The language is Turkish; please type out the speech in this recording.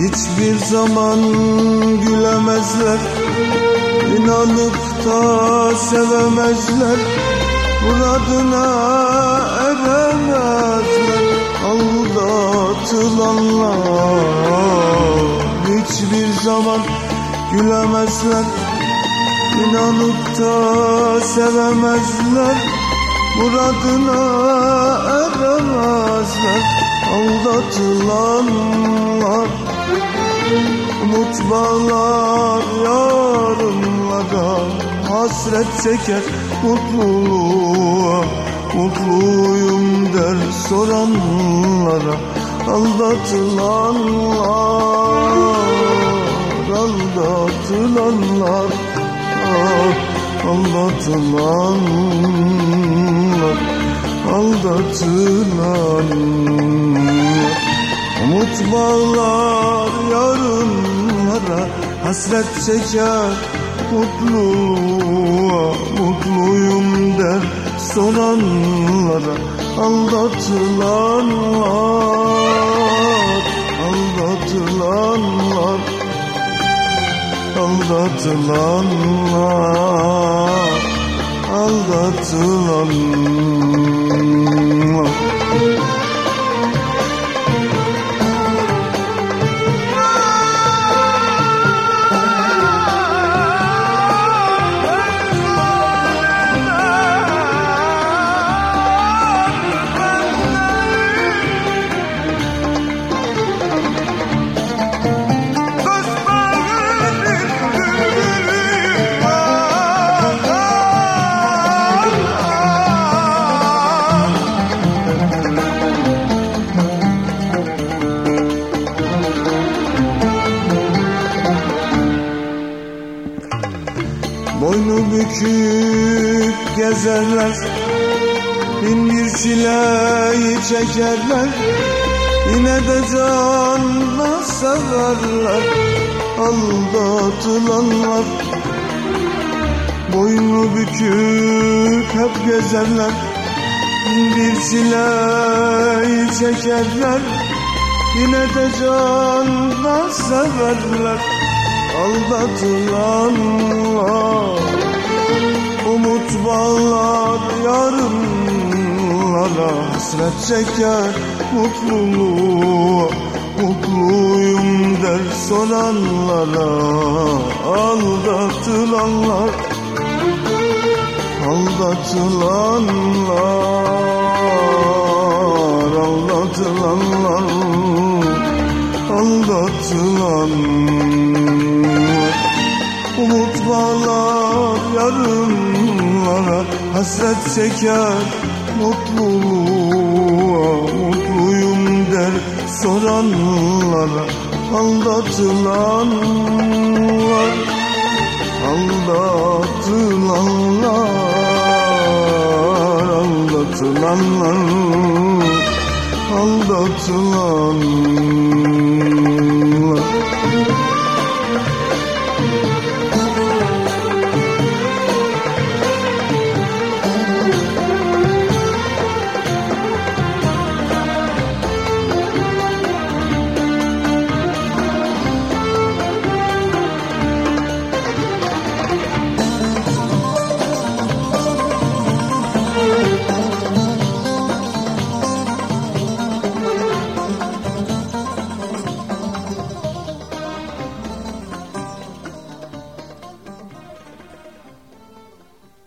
Hiçbir zaman gülemezler İnanıp da sevemezler. Muradına eremezler Aldatılanlar Hiçbir zaman gülemezler İnanıp da sevemezler. Muradına eremezler Aldatılanlar Umut bağlar Hasret çeker mutluluğa. Mutluyum der soranlara Aldatılanlar Aldatılanlar. Aldatılanlar Aldatılanlar Umut bağlar yarınlara Hasret çeker mutluluğa Mutluyum der soranlara Aldatılanlar Aldatılanlar Aldatılanlar Aldatılanlar Bükük gezerler. Bin bir çileyi çekerler. Yine de canla severler Aldatılanlar. Boynu bükük hep gezerler. Bin bir çileyi çekerler. Yine de canla severler aldatılanlar Hasret çeker mutluluğa Mutluyum der soranlara Aldatılanlar Aldatılanlar Aldatılanlar Aldatılanlar. Umut bağlar yarınlara Hasret çeker mutluluğa soranlara Aldatılanlar Aldatılanlar